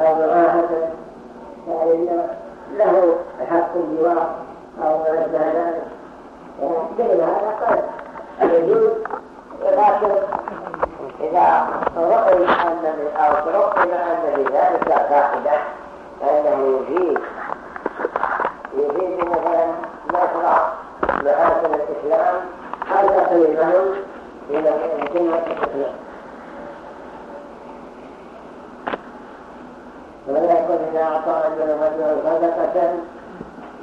أو معاهدة فإن له حق الجوار أو ما أشبه ذلك دليل هذا قد يجوز لكن إذا رؤي أن أو ترقب أن في ذلك فائدة فإنه يفيد يفيد مثلا نشر محاسن الإسلام أو تقريبهم إلى كلمة الإسلام ولا يكون إذا أعطى رجل رجل صدقة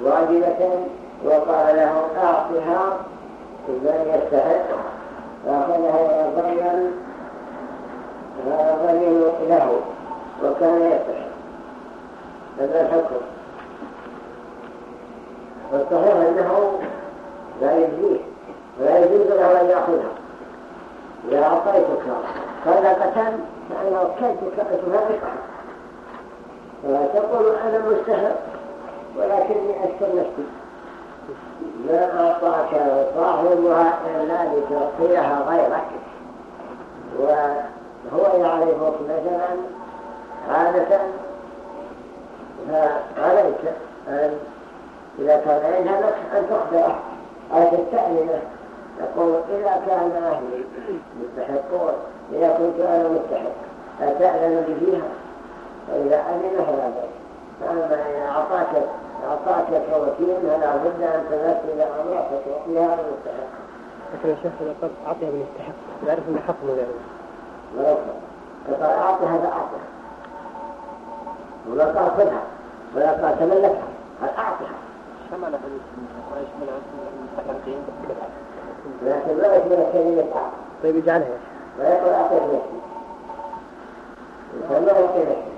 واجبة وقال له أعطها من يستحق فأخذها ضريا هذا له وكان يستحق هذا الحكم والصحيح أنه لا يجزيه ولا يجوز له أن يأخذها. إذا أعطيتك صدقة فأنا وكلتك ولا تقول أنا مستحق ولكني نفسي. ما أعطاك صاحبها إلا لتعطيها غيرك. وهو يعرفك مثلا عادة فعليك أن إذا كان عندها لك أن تخبره أو تستأذنه. يقول إذا كان أهلي مستحقون إذا كنت أنا مستحق أتأذن لي فيها فإذا أذن فلا بأس فأما إذا أعطاك أعطاك كوكيل فلا بد أن تمثل أمرك تعطيها المستحق لكن يا شيخ إذا قال أعطيها بالمستحق يعرف أن حق من ذلك. ولو فقال أعطيها فأعطيها ولا قال خذها ولا قال تملكها قال أعطيها شمل حديث ويشمل المستحقين. لكن لا يشمل كلمة طيب اجعلها. يا شيخ لا يقول أعطيها نفسي لا يعطي نفسي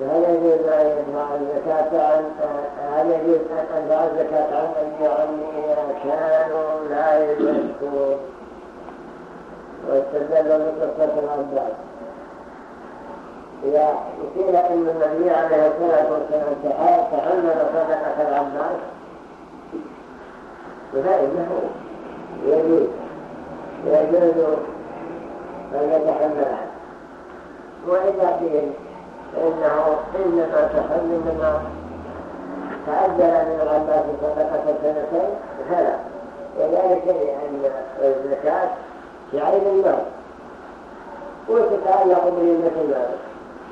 هل يجوز أن يدفع الزكاة عن هل يجوز أن أدفع الزكاة عن أي عمي إذا كانوا لا يزكون واستدلوا بقصة العباس إذا قيل إن النبي عليه الصلاة والسلام تحمل صدقة العباس فإنه يجوز يجوز أن يتحملها وإذا قيل فإنه إنما تحمل منها تعجل من العباس صدقة سنتين. فلا. وذلك لأن الزكاة في عين المال. وتتعلق بذمة المال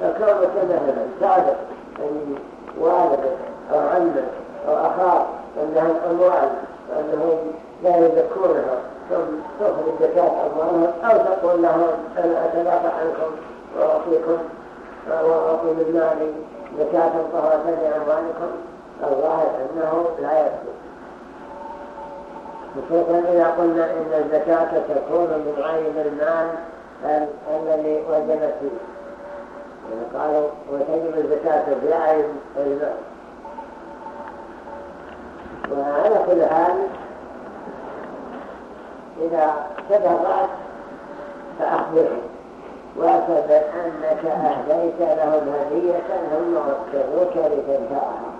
فكونك مثلا تعرف أن والدك أو عمك أو أخاك أنهم أموال وأنهم لا يذكرونها. ثم تخرج زكاة أموالهم أو تقول لهم أنا أتلاقى عنكم وأعطيكم وأعطي من مالي زكاة طهرة لأموالكم الظاهر أنه لا يكفي خصوصا إذا قلنا إن الزكاة تكون من عين المال الذي وجبت فيه؟ قالوا وتجب الزكاة في عين المال. وعلى كل حال إذا تبهضت فأخبره. واعتبر أنك أهديت لهم هدية ثم وكلوك لتنفعها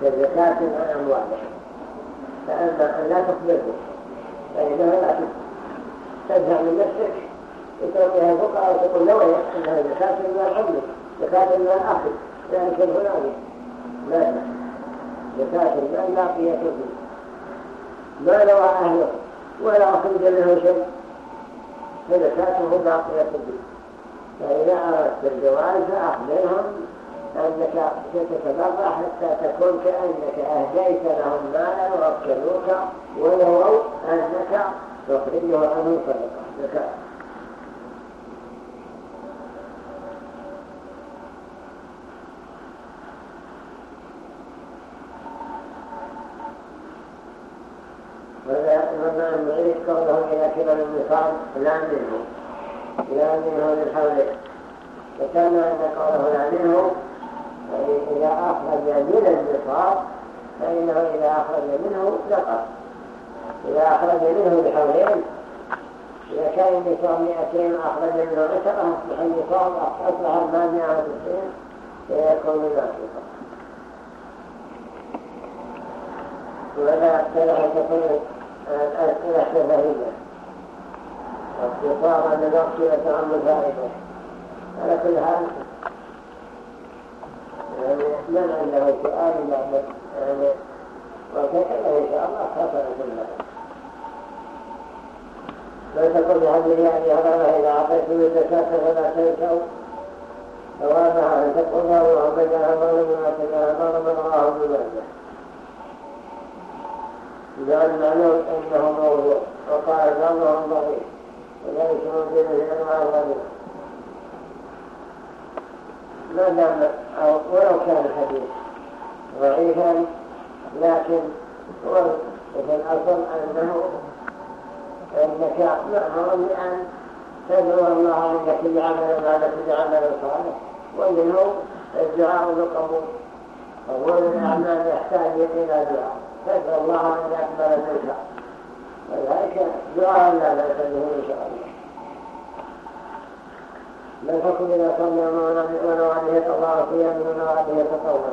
كالزكاة عن أموالهم فأما أن لا تخبره فإنه لا تدفع من نفسك لتوقيها الفقراء وتقول نوعي أنها زكاة من الحمل زكاة من الأخذ ذلك الفلاني لا زكاة المال باقية فيه ما نوى أهله ولا أخرج منه شيء. فزكاته باقية فيه فإذا أردت الجواز فأخبرهم أنك ستتبرع حتى تكون كأنك أهديت لهم مالا ووكلوك ونووا أنك تخرجه عنه صدقة. وذا المعيد قوله إلى كبر النصاب لا منه. لا منه للحولين وكان أن قوله لا منه إذا أخرج من النصاب فإنه إذا أخرج منه نقص إذا أخرج منه بحولين إذا كان النصاب مئتين أخرج منه عشرة أصبح النصاب أصبح المال مئة وتسعين فيكون ناقصا. ولا تلح تكون الأسئلة شفهية واختصارا لنقص يتعمل فائده على كل حال يعني من عنده سؤال يعني وكذا إن شاء الله خسر كل لا تقل بحمده يعني هذا إذا أعطيتم الزكاة فلا تنسوا. ثوابها أن تقولها الله بجاها ظلم وتجاها ظلم الله بمجه لأن معلوم أنه موضوع وقال ظلم ضعيف. وليس موجود في أنواع الغنيمة ما دام أو ولو كان الحديث ضعيفا لكن هو في الأصل أنه أنك مأمور بأن تدعو الله منك بعمل بعد كل عمل صالح ومنه الدعاء بالقبول قبول الأعمال يحتاج إلى دعاء تدعو الله أن يقبل منك ولذلك دعاء لا بأس به إن شاء الله بل حكم إذا صلى ونوعده الله صيامه ونوعده تطور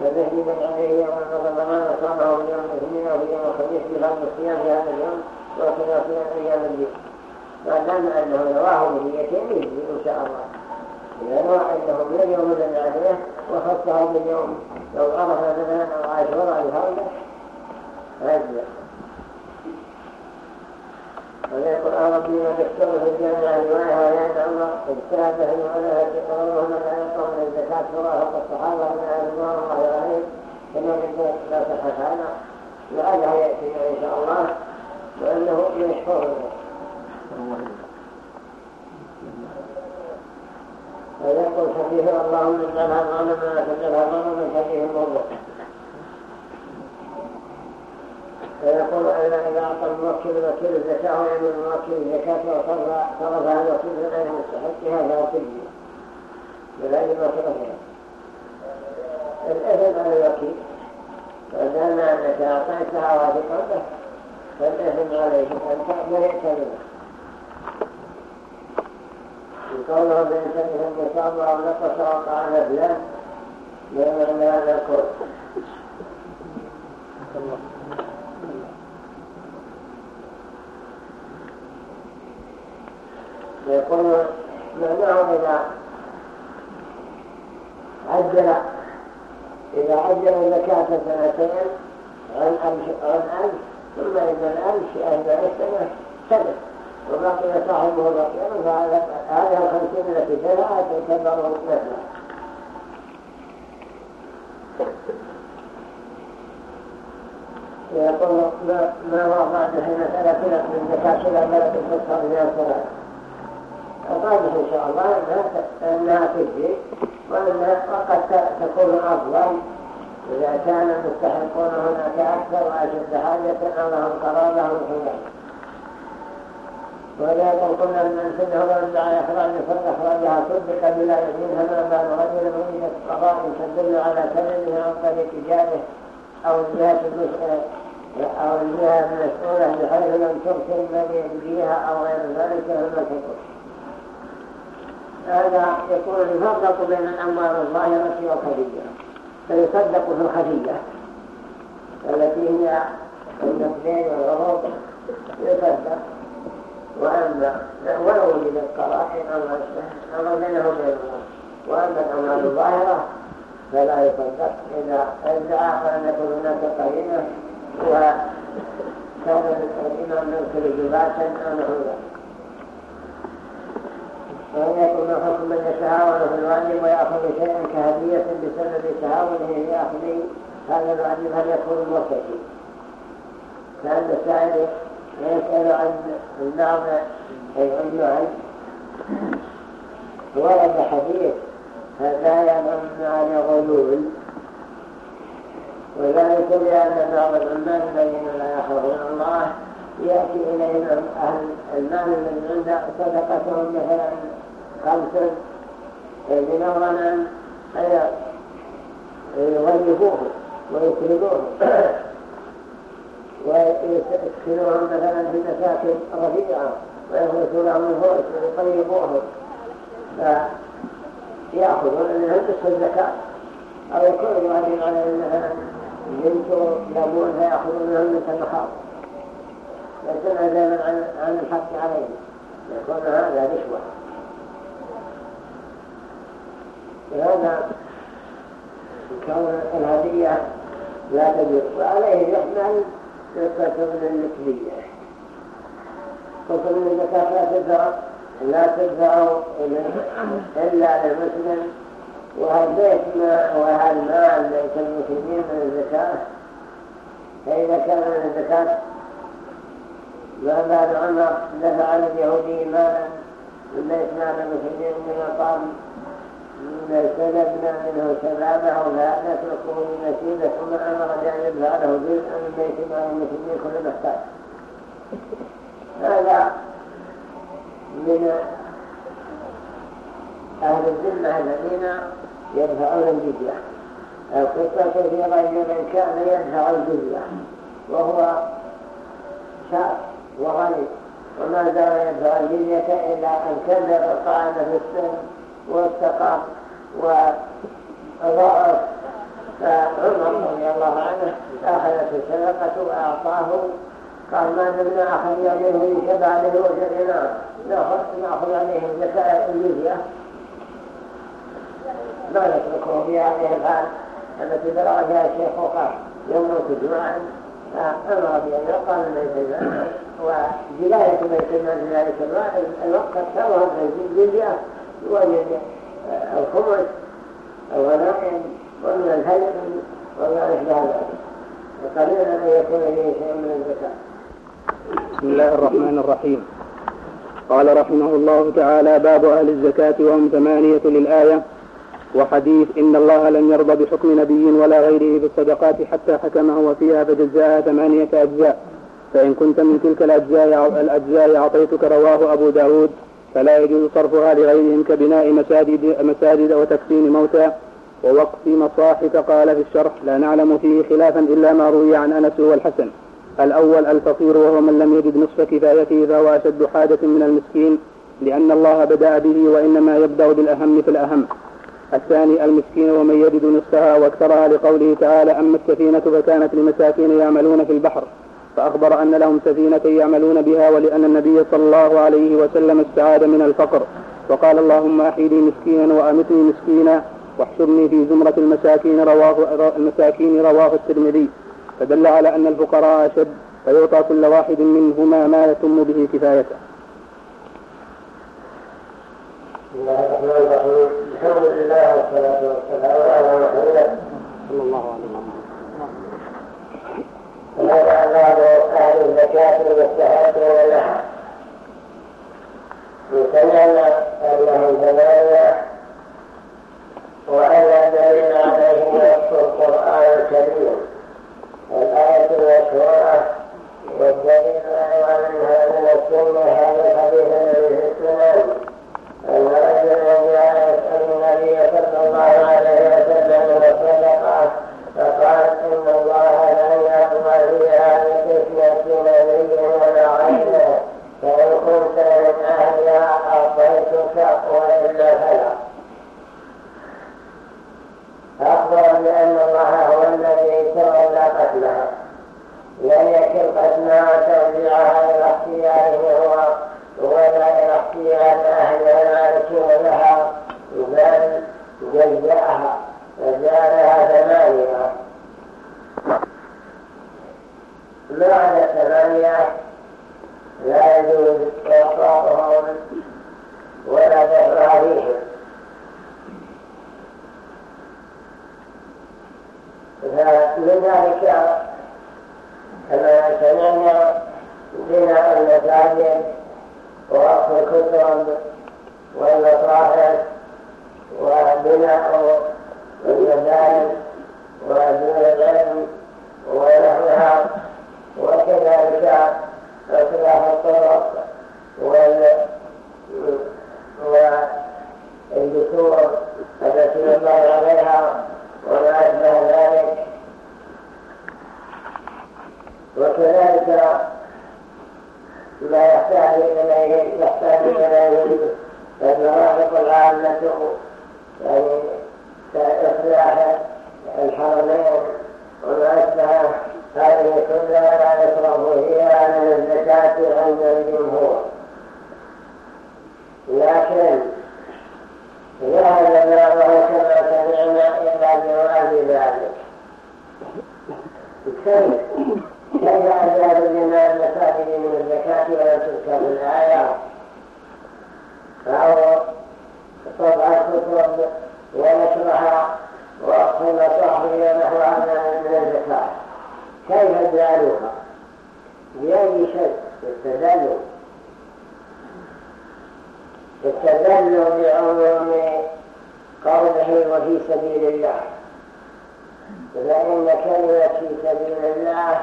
كذهب من عليه يوم رمضان صامه يوم الاثنين أو يوم الخميس بفضل الصيام في هذا اليوم وكذا صيام أيام البيت ما دام انه رواه بنيتين يجزي ان شاء الله اذا نوع انه من اليوم الذي عليه وخصه باليوم لو عرف مثلا أو عاشوراء لهذا هذا ويقول ربي وذكر في الجامعة ويا الله اجتهد في ولا قولهم لا يقوم الزكاة فراه الصحابة من أهل الله عليه كما يقول لا صحة هذا لعله يأتي إن شاء الله. وأنه مشهور ويقول حديث اللهم اجعلها ظلما تجعلها ظلما حديث الموضوع فيقول أن إذا أعطى الموكل الوكيل الزكاة ويعمل الموكل الزكاة وصرفها الوكيل غير مستحقها تجزي بغير ما صرفها الإثم على الوكيل. فدام أنك أعطيتها واثقا به فالإثم عليه أنت برئت منه قوله بإن سنه المصاب أو نقص وقع نبلا بمعنى هذا القول يقول معناه إذا عجل. إذا عجل الزكاة سنتين عن ألف ثم إن الألف أهدى السنة سنة. وبقي صاحبه بقيا فهذه الخمسين التي فيها تعتبر مثلا. يقول ما هو بعد حين ثلاثين من زكاة إلى بلد الفصل من الثلاث الراجح إن شاء الله أنها تجي وقد تكون أفضل. إذا كان المستحقون هناك أكثر وأشد حاجة أو لهم قرابة من ولذلك قلنا من سنه من دعا إخراج إخراجها صدق بلا يمين فما بال رجل من قضاء تدل على سببه عن طريق جاره أو الجهة أو الجهة المسؤولة بحيث لم ترسل من يجزيها أو غير ذلك تكون هذا يكون يفرق بين الأموال الظاهرة والخفية فيصدق في الخفية التي هي النقدين والغروب يصدق. وأما ولو وجدت قرائن أمر بينه وبين وأما الأموال الظاهرة فلا يصدق. إذا ادعى أن يكون هناك قرينة وكان الإمام يرسل جباسا أو نحو ذلك وأن يكون حكم من يتهاون في الواجب ويأخذ شيئا كهدية بسبب تهاونه في هذا الواجب هل يكون مرتكب كان السائل يسأل عن بعض العنوان ورد حديث لا يظن على غلول. وذلك لأن بعض العمال الذين لا يخافون الله يأتي إليهم أهل المال الذي عنده صدقتهم مثلا خمسا بنظرا يغلبوه ويكرموه ويسكنوهم مثلا في مساكن رفيعة ويغلسوا لهم الفرس ويطيبوهم. فيأخذون منهم نصف الزكاة. أو يكون الواجب عليهم مثلا بنت يبون فيأخذون منهم نصف المخاض يسمع دائما عن الحق عليهم. يكون هذا رشوة. هذا كون الهدية لا تجوز. وعليه يحمل قصة ابن النسبية قصة ابن الزكاة لا تدفع لا تدفع إلا للمسلم. وهل بيت ما وهل مال بيت المسلمين من الزكاة؟ فإذا كان من الزكاة ما بعد عمر دفع لليهودي مالا من بيت مال المسلمين من سلبنا منه شبابه لا نتركه نسيبه ثم أمر بان له جزءا من بيت مال المسلمين كل محتاج هذا من أهل الذمة الذين يدفعون الجزية. القصة في رجل كان يدفع الجزية وهو شاب وغني. وما زال يدفع الجزية إلا أن كبر الطعام في السن؟ واتقى وضعف فعمر رضي الله عنه أخذت السلقة وأعطاه. قال ما نبنى أخذ يومه شبع له وجدنا نأخذ عليه الزكاة الجزية. ما نتركه في هذه الحال. التي بلغ فيها الشيخ وقال يموت جوعا فأمر بأن يقال بيت المال وجلاية بيت المال في ذلك الوقت اختاره الجزية. وجد الخمس الغنائم ومن الهدم وما أشبه ذلك. وقليلا أن يكون فيه شيء من الزكاة بسم الله الرحمن الرحيم. قال رحمه الله تعالى باب أهل الزكاة وهم ثمانية للآية. وحديث إن الله لم يرضى بحكم نبي ولا غيره بالصدقات حتى حكمه وفيها فجزاها ثمانية أجزاء. فإن كنت من تلك الأجزاء, الأجزاء أعطيتك رواه أبو داود. فلا يجوز صرفها لغيرهم كبناء مساجد, مساجد وتكفين موتى. ووقف مصاحف قال في الشرح لا نعلم فيه خلافا إلا ما روي عن أنس والحسن. الأول الفقير وهو من لم يجد نصف كفايته فهو أشد حاجة من المسكين لأن الله بدأ به وإنما يبدأ بالأهم في الأهم. الثاني المسكين ومن يجد نصفها وأكثرها لقوله تعالى أما السفينة فكانت لمساكين يعملون في البحر. فأخبر أن لهم سفينة يعملون بها ولأن النبي صلى الله عليه وسلم استعاد من الفقر وقال اللهم أحيني مسكينا وأمتني مسكينا واحشرني في زمرة المساكين رواه المساكين رواه الترمذي فدل على أن الفقراء أشد فيعطى كل واحد منهما ما يتم به كفايته. بسم الله الرحمن الرحيم، الحمد لله والصلاة والسلام على محمد صلى الله عليه وسلم. هذا باب أهل الزكاة المستحقين لها سمعنا أنهم ثمانية وأن الذين عليهم القرآن الكريم الآية المشهورة والدليل أيضا منها من السنة هذا الحديث الذي في السنن أن رجلا جاء يسأل النبي صلى الله عليه وسلم الصدقة فقال إن الله لن يقبل فيها بفتنة نبي ولا غيره فإن كنت من أهلها أعطيتك وإلا فلا أخبر بأن الله هو الذي تولى قتلها لم يكن قتلها وتوزيعها إلى اختياره هو ولا إلى اختيار أهلها المالكين لها بل جزأها فجعلها ثمانية بعد الثمانية لا يجوز إعطاؤهم ولا دفع عليهم فلذلك كما سمعنا بناء المساجد ووقف الكتب والمصاحف وبناء المدارس ودون العلم ونحوها وكذلك اصلاح الطرق والدكتور التي ينبغي عليها وما اشبه ذلك وكذلك ما يحتاج اليه يحتاج اليه المرافق العامه يعني إصلاح الحرمين وما أشبه هذه كلها لا يصرف فيها من الزكاة عند الجمهور. لكن ذهب بعضه كما سمعنا إلى جواب ذلك. كيف؟ كيف أجاب لنا المساجد من الزكاة ولا تذكر الآية؟ أو طبعة كتب ونشرها وأقصى صحبه ونحو من الزكاة كيف جعلوها؟ بأي شيء؟ التدلل التدلل بعموم قوله وفي سبيل الله. فإن كلمة في سبيل الله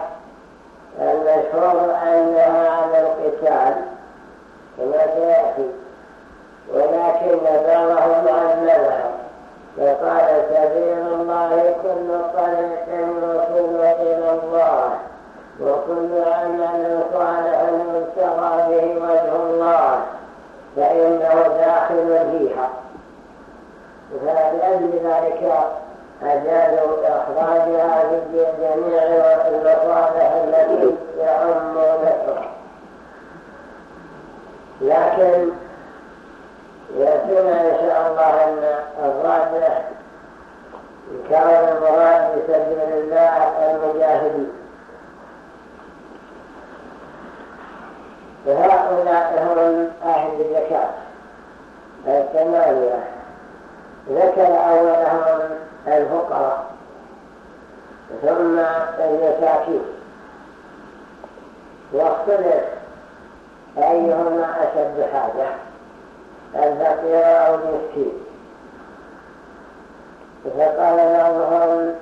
المشهور أنها على القتال. كما سيأتي. ولكن بعضهم علمها فقال سبيل الله كل طريق يوصل إلى الله وكل عمل صالح يبتغى به وجه الله فإنه داخل فيها. فلأجل ذلك أجازوا إخراجها في جميع المصالح التي يعم نفسها لكن يأتينا إن شاء الله أن الراجح كان المراد بسبيل الله المجاهدين. فهؤلاء هم أهل الزكاة الثمانية ذكر أولهم الفقراء. ثم المساكين واختلف أيهما أشد حاجة. الفقير أو المسكين فقال بعضهم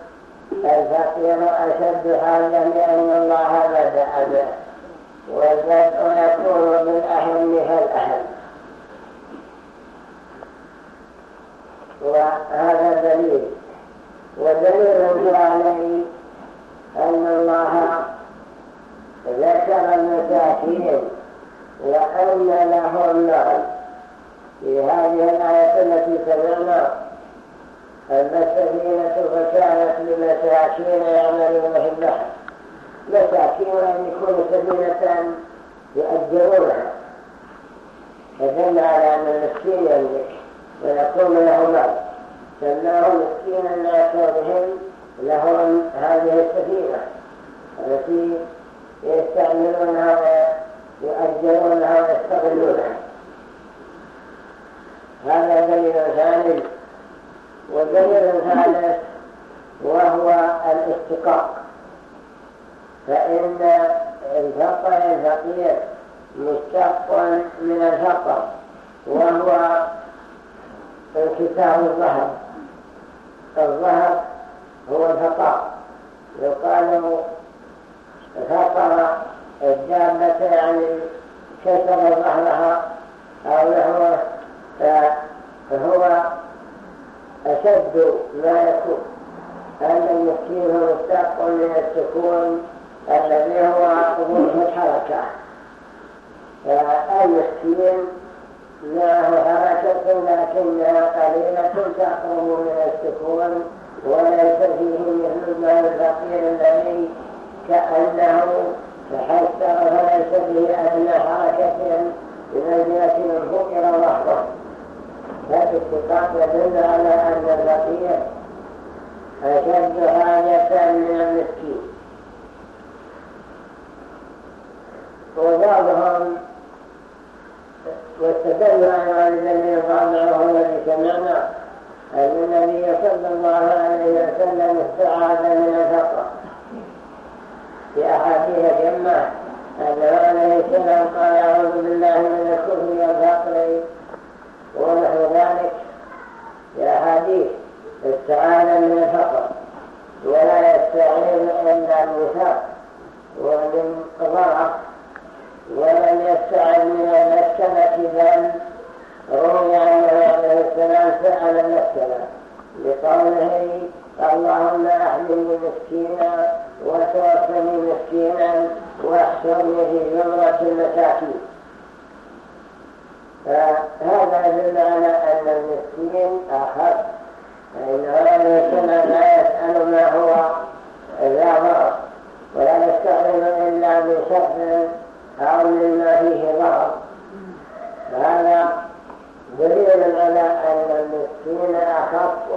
الفقير أشد حاجة لأن الله بدأ به والبدء يكون بالأهم فالأهم وهذا دليل. ودليل عليه أن الله ذكر المساكين وأن لهم مال في هذه الآية التي سمعنا أن السفينة فكانت لمساكين يعملون في البحر. مساكين أن يكون سفينة يؤجرونها. فدل على أن المسكين يملك ويكون له مال سماه مسكينا لكونهم لهم هذه السفينة التي يستعملونها ويؤجرونها ويستغلونها. هذا دليل ثاني ودليل ثالث وهو الاستقاق فإن الفقر الفقير مشتق من الفقر وهو انكسار الظهر. الظهر هو الفقار يقال فقر الدابة يعني كسر ظهرها أو نحوه فهو أشد ما يكون. أن المسكين هو مشتق من السكون الذي هو ضمن الحركة. المسكين معه حركة لكنها قليلة تقرب من السكون وليس فيه مثل المال الفقير الذي كأنه تحسر فليس فيه أدنى حركة بمنزلة من فقر ظهره فالاتفاق يدل على أن الفقير أشد حاجة من المسكين وبعضهم واستدل على الذي الرابع الذي سمعنا أن النبي صلى الله عليه وسلم استعاذ من الفقر في أحاديث جمع أنه عليه السلام قال أعوذ بالله من الكفر والفقر ونحو ذلك في أحاديث استعاذ من الفقر ولا يستعين إلا الوثاق ضعف ولم يستعد من المسكنة بل روي أنه عليه السلام سأل المسكنة لقوله اللهم أحملني مسكينا وتوفني مسكينا واحشرني في زمرة المساكين. فهذا يدل على أن المسكين أخف فإنه عليه السلام لا يسأل ما هو ذا ضرر ولا يستعمل إلا بشر أو مما فيه ضرر فهذا دليل على أن المسكين أخف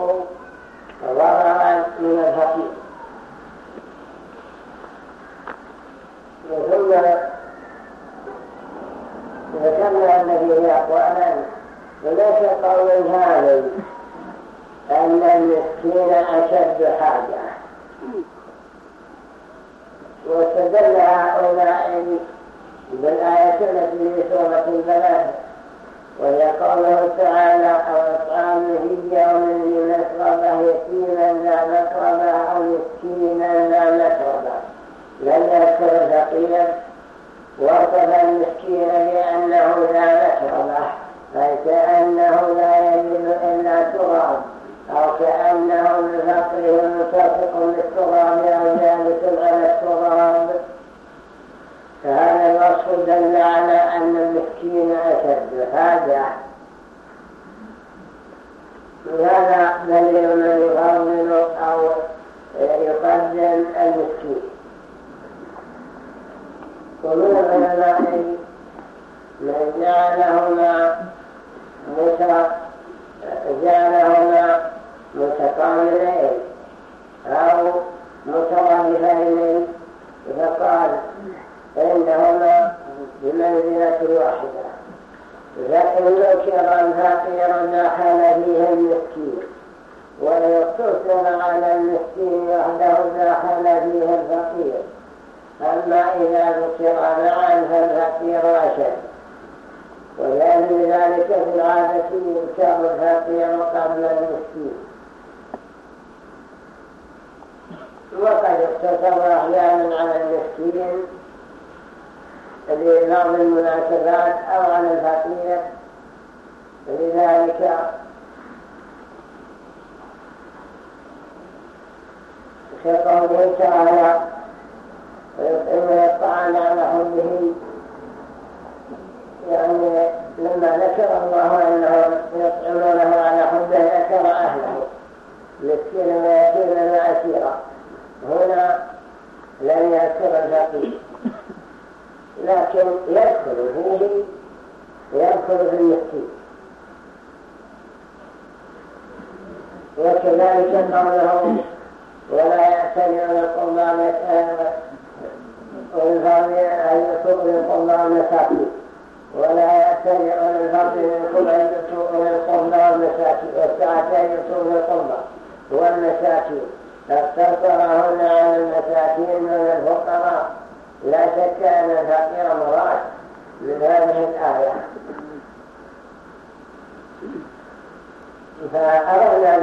ضررا من الفقير ثم ذكرنا أن فيه أقوالا وليس قول هذا أن المسكين أشد حاجة. واستدل هؤلاء بالآية التي في سورة البلد وهي قوله تعالى أو إطعام في يوم لنسربه يتيما لا مقربة أو مسكينا لا مقربة. لن يذكر الفقير. وصف المسكين بأنه لا مقربة أي كأنه لا يجد إلا تراب أو كأنه بفقره متفق بالتراب أو جالس على التراب فهذا الوصف دل على أن المسكين أشد حاجة. هذا دليل من يفضل أو يقدم المسكين. ومن العلماء من جعلهما جعلهما متقابلين أو مترادفين فقال فإنهما بمنزلة واحدة فإن ذكر الفقير دخل فيه المسكين وإن اقتصر على المسكين وحده دخل فيه الفقير. أما إذا ذكر معا فالفقير أشد ولأجل ذلك في العادة يذكر الفقير قبل المسكين. وقد اقتصر أحيانا على المسكين لبعض المناسبات أو على الفقير لذلك في قوله تعالى ويطعمون الطعام على حبه يعني لما ذكر الله أنهم يطعمونه على حبه ذكر أهله مسكينا ويتيما وأسيرا هنا لم يذكر الفقير لكن يدخل فيه يدخل في المسكين وكذلك قوله ولا يأتمعون القربان والفرد أن يسوء للقربان المساكين ولا يأتمعون الفرد منكم أن يسوء للقربان والمساكين والساعة أن يسوء للقربان والمساكين فاقتصرهن على المساكين من الفقراء لا شك أن الفقير مراد من هذه الآية فأردنا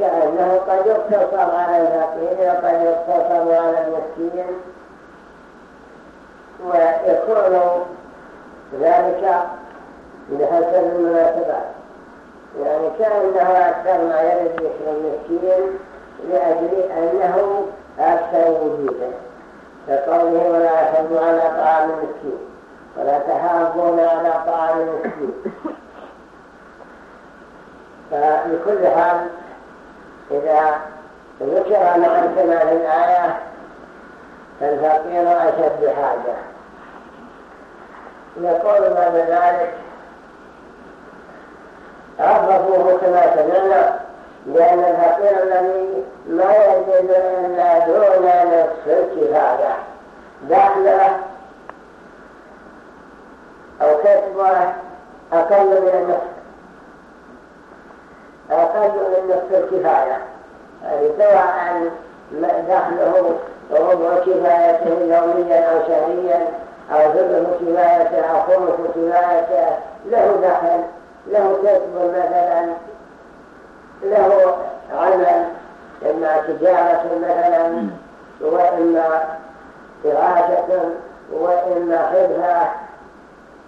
بذلك أنه قد يقتصر على الفقير وقد يقتصر على المسكين ويكون ذلك بحسب المناسبات يعني كأنه أكثر ما يرد ذكر المسكين لأجل أنه أكثر وجودا كقوله ولا يحب على طعام المسكين ولا تحاضون على طعام المسكين فبكل حال إذا ذكر مع كمال الآية فالفقير أشد حاجة. يقول بعد ذلك عرفوه كما سمعنا لأن الفقير الذي ما يجد إلا دون نصف الكفاية. دخله أو كسبه أقل من النصف أقل من نصف الكفاية سواء دخله ربع كفايته يوميا أو شهريا أو ثلث كفايته أو خمس كفايته له دخل له كسب مثلا له عمل إما تجارة مثلا وإما فراشة وإما حرفة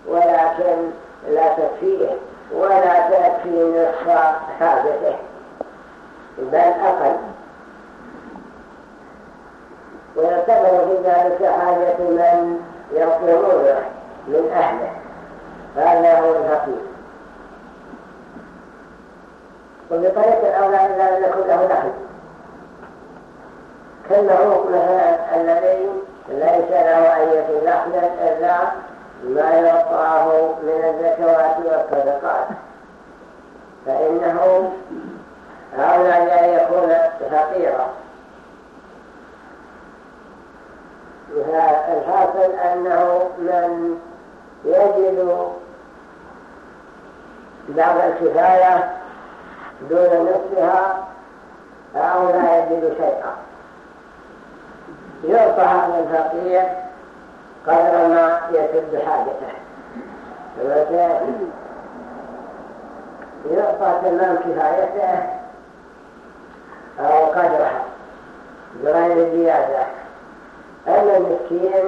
ولكن لا تكفيه. ولا تكفي نصف حاجته بل أقل. ويعتبر في ذلك حاجة من يطلبونه من أهله. هذا هو الفقير وبطريق الأولى إلا أن يكون له دخل. كالمعروف مثلا الذي ليس له أي دخل إلا ما يعطاه من الزكوات والصدقات. فإنه أولى أن يكون فقيرا. الحاصل أنه من يجد بعض الكفاية دون نصفها أو لا يجد شيئا. يعطى هذا الفقير قدر ما يسد حاجته يعطى تمام كفايته أو قدرها بغير زيادة. أما المسكين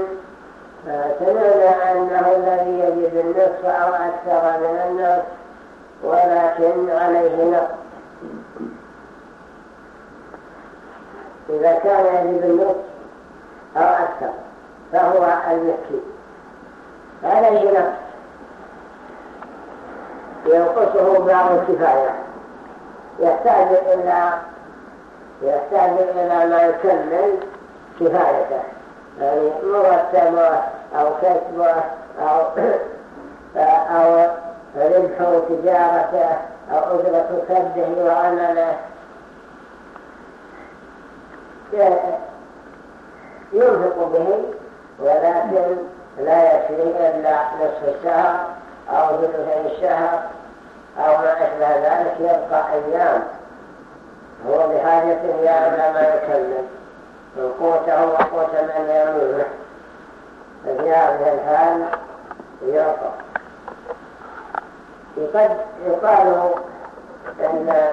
سمعنا أنه الذي يجد النصف أو أكثر من النصف ولكن عليه نقص. إذا كان يجد النصف أو أكثر. فهو المسكين عليه نقص ينقصه بعض الكفاية. يحتاج إلى يحتاج إلى ما يكمل كفايته. يعني مرتبه أو كسبه أو أو ربح تجارته أو أجرة سده وعمله. ينفق به ولكن لا يكفي إلا نصف الشهر أو ثلثي الشهر أو ما أشبه ذلك يبقى أيام. هو بحاجة إلى ما يكمل قوته وقوت من يمينه ففي هذه الحال يعطى يقال إن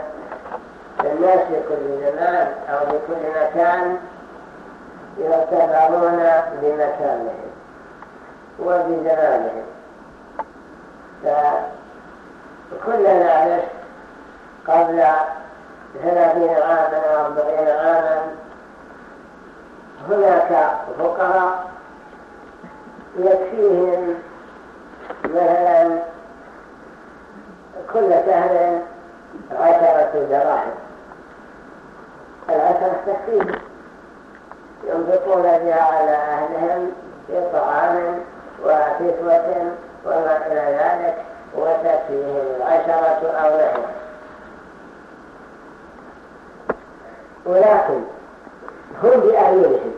الناس في كل زمان أو في كل مكان يعتبرون بمكانهم وبزمانهم فكلنا نعرف قبل ثلاثين عاما أو أربعين عاما. هناك فقراء يكفيهم مثلا كل شهر عشرة دراهم. العشرة تكفيهم. ينفقون بها على أهلهم في طعام وكسوة وما إلى ذلك وتكفيهم العشرة أو نحو ولكن هم بأعينهم.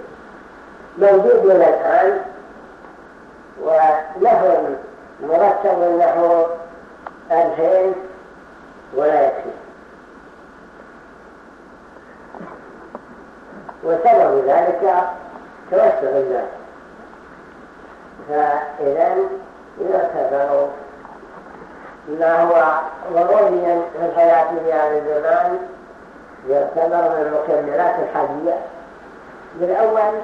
موجودون الآن ولهم مرتب له ألفين ولا يكفي. وسبب ذلك توسع الناس. فإذا يعتبر ما هو ضروريا في الحياة في هذا الزمان يعتبر من المكملات الحالية بالأول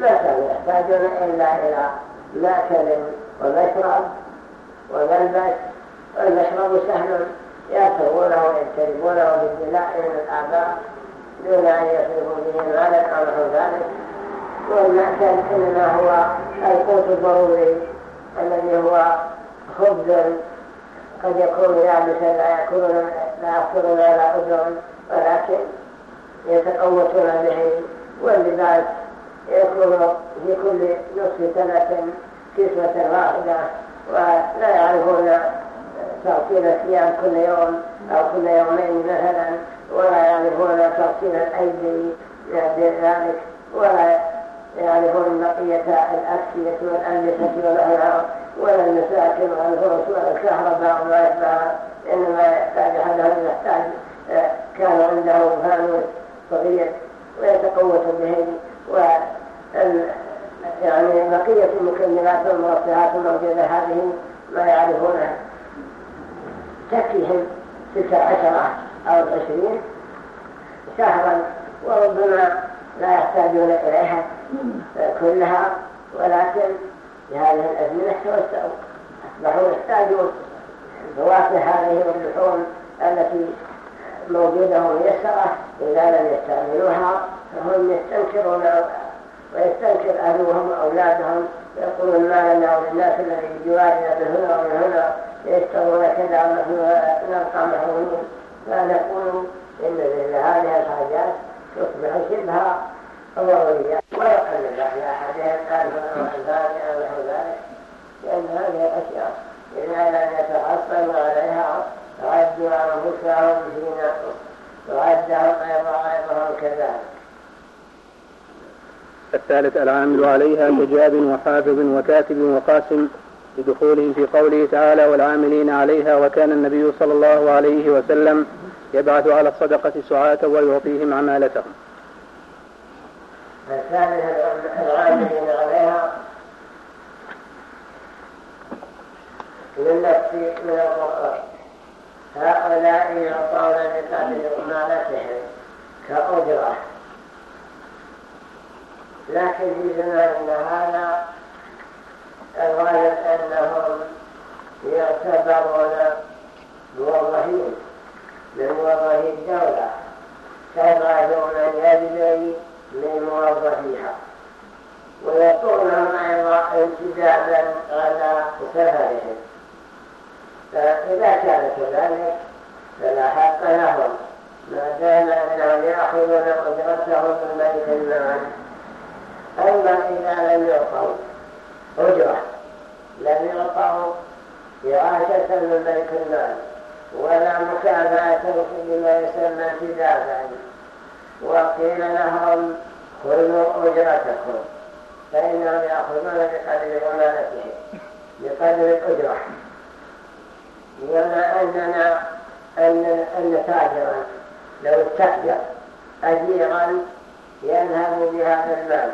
ما كانوا يحتاجون إلا إلى مأكل ومشرب وملبس. والمشرب سهل يأكلونه ويشربونه بالدلاء من الآباء. دون أن يصرفوا به مالا أو نحو ذلك والمأكل إنما هو القوت الضروري الذي هو خبز قد يكون يابسا لا يأكلون لا يأكلون على أجر ولكن يتقوتون به واللباس يكون في كل نصف سنة كسوة واحدة ولا يعرفون تغسيل الثياب كل يوم أو كل يومين مثلا ولا يعرفون تغسيل الأيدي ذلك ولا يعرفون بقية الأكسية والألبسة والأهواء ولا المساكن والفرش ولا الكهرباء وما يشبه إنما يحتاج أحدهم يحتاج كان عنده فانوس صغير ويتقوت به يعني بقية المكملات والمرصعات الموجودة هذه ما يعرفونها تكفيهم تلك العشرة أو العشرين شهرا وربما لا يحتاجون إليها كلها ولكن بهذه الأزمنة توسعوا أصبحوا يحتاجون. فواكه هذه واللحوم التي موجودة وميسرة إذا لم يستعملوها فهم يستنكرون ويستنكر أهلهم وأولادهم يقولون ما لنا وللناس الذي بجوارنا من هنا ومن هنا يشترون كذا ونحن نلقى محرومين فنقول إن هذه الحاجات تصبح شبه ضرورية أن في أحدهم ألف أو ألفان أو نحو ذلك. لأن هذه الأشياء إذا لم يتحصلوا عليها عدوا أنفسهم فينا وعدهم أيضا غيرهم كذلك. الثالث العامل عليها كجاب وحافظ وكاتب وقاسم. لدخولهم في قوله تعالى والعاملين عليها وكان النبي صلى الله عليه وسلم يبعث على الصدقة سعاة ويعطيهم عمالتهم. الثالث العاملين عليها للنفس من القرآن هؤلاء يعطون بقدر عمالتهم كأجرة. لكن في زماننا هذا الغالب أنهم يعتبرون موظفين من موظفي الدولة كيبعثون يجري من موظفيها ويكونهم أيضا انتدابا على سفرهم. فإذا كان كذلك فلا حق لهم. ما دام أنهم يأخذون أجرتهم من بيت المال. أما إذا لم يعطوا أجرة لم يعطوا إعاشة من بيت المال ولا مكافأة بما يسمى انتدابا وقيل لهم خذوا أجرتكم. فإنهم يأخذون بقدر عمالتهم بقدر الأجرة. وما أننا أن أن تاجرا لو استأجر أجيرا يذهب بهذا المال